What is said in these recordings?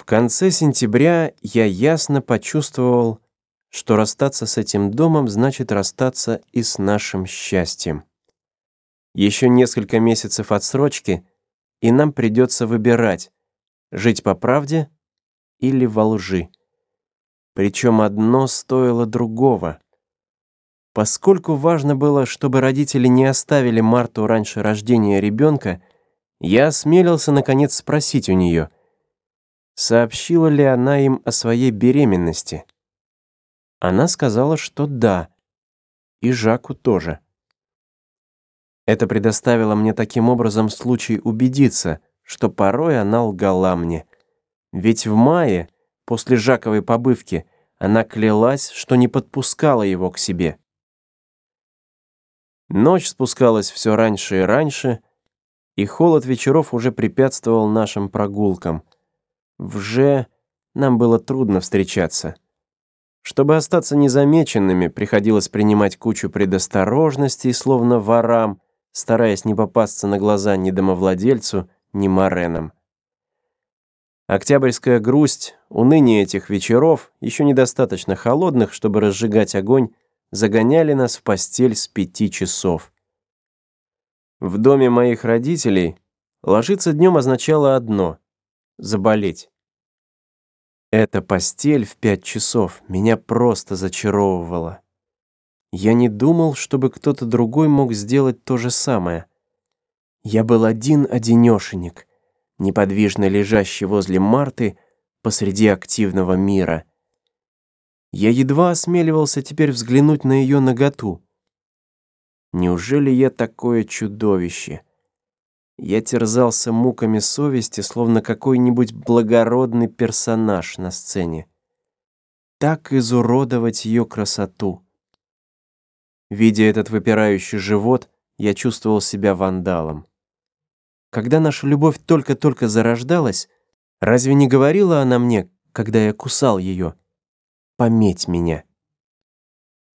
В конце сентября я ясно почувствовал, что расстаться с этим домом значит расстаться и с нашим счастьем. Еще несколько месяцев отсрочки, и нам придется выбирать, жить по правде или во лжи. Причем одно стоило другого. Поскольку важно было, чтобы родители не оставили Марту раньше рождения ребенка, я осмелился наконец спросить у нее — сообщила ли она им о своей беременности. Она сказала, что да, и Жаку тоже. Это предоставило мне таким образом случай убедиться, что порой она лгала мне. Ведь в мае, после Жаковой побывки, она клялась, что не подпускала его к себе. Ночь спускалась все раньше и раньше, и холод вечеров уже препятствовал нашим прогулкам — в «Ж» нам было трудно встречаться. Чтобы остаться незамеченными, приходилось принимать кучу предосторожностей, словно ворам, стараясь не попасться на глаза ни домовладельцу, ни Моренам. Октябрьская грусть, уныние этих вечеров, еще недостаточно холодных, чтобы разжигать огонь, загоняли нас в постель с пяти часов. В доме моих родителей ложиться днем означало одно — заболеть. Эта постель в пять часов меня просто зачаровывала. Я не думал, чтобы кто-то другой мог сделать то же самое. Я был один-одинешенек, неподвижно лежащий возле Марты посреди активного мира. Я едва осмеливался теперь взглянуть на ее наготу. Неужели я такое чудовище? Я терзался муками совести, словно какой-нибудь благородный персонаж на сцене. Так изуродовать ее красоту. Видя этот выпирающий живот, я чувствовал себя вандалом. Когда наша любовь только-только зарождалась, разве не говорила она мне, когда я кусал ее, «Пометь меня».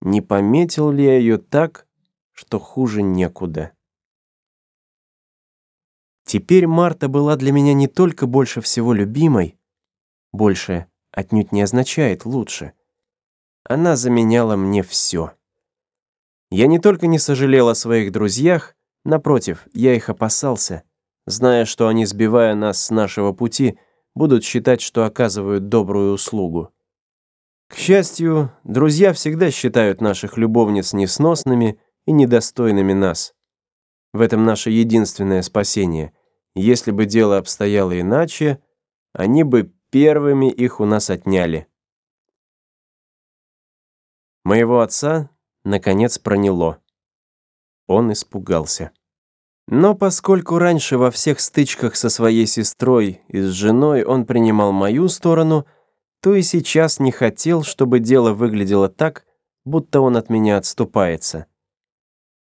Не пометил ли я ее так, что хуже некуда? Теперь Марта была для меня не только больше всего любимой, больше отнюдь не означает лучше. Она заменяла мне все. Я не только не сожалел о своих друзьях, напротив, я их опасался, зная, что они, сбивая нас с нашего пути, будут считать, что оказывают добрую услугу. К счастью, друзья всегда считают наших любовниц несносными и недостойными нас. В этом наше единственное спасение — если бы дело обстояло иначе, они бы первыми их у нас отняли. Моего отца, наконец, проняло. Он испугался. Но поскольку раньше во всех стычках со своей сестрой и с женой он принимал мою сторону, то и сейчас не хотел, чтобы дело выглядело так, будто он от меня отступается.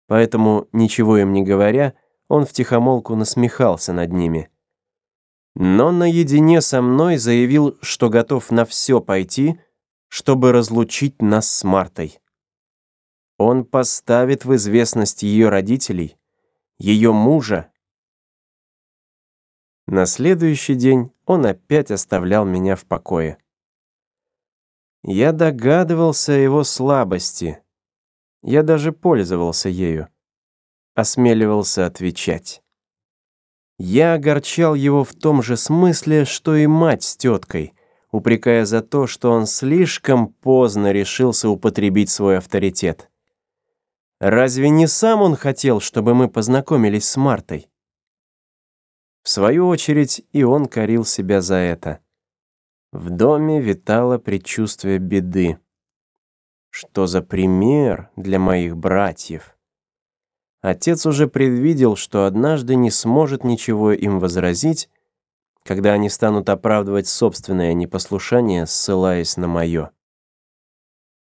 Поэтому, ничего им не говоря, он втихомолку насмехался над ними. Но наедине со мной заявил, что готов на все пойти, чтобы разлучить нас с Мартой. Он поставит в известность ее родителей, ее мужа. На следующий день он опять оставлял меня в покое. Я догадывался о его слабости. Я даже пользовался ею осмеливался отвечать. Я огорчал его в том же смысле, что и мать с теткой, упрекая за то, что он слишком поздно решился употребить свой авторитет. Разве не сам он хотел, чтобы мы познакомились с Мартой? В свою очередь и он корил себя за это. В доме витало предчувствие беды. Что за пример для моих братьев? Отец уже предвидел, что однажды не сможет ничего им возразить, когда они станут оправдывать собственное непослушание, ссылаясь на мое.